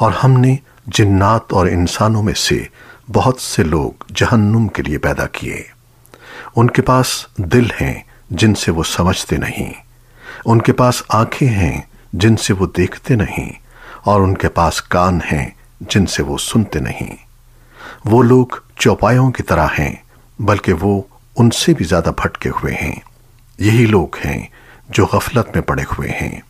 और हमने जिन्नात और इंसानों में से बहुत से लोग जहन्नुम के लिए पैदा किए। उनके पास दिल हैं जिनसे वो समझते नहीं। उनके पास आँखें हैं जिनसे वो देखते नहीं। और उनके पास कान हैं जिनसे वो सुनते नहीं। वो लोग चौपायों की तरह हैं, बल्कि वो उनसे भी ज़्यादा भटके हुए हैं। यही लोग हैं जो गफलत में पड़े हुए हैं।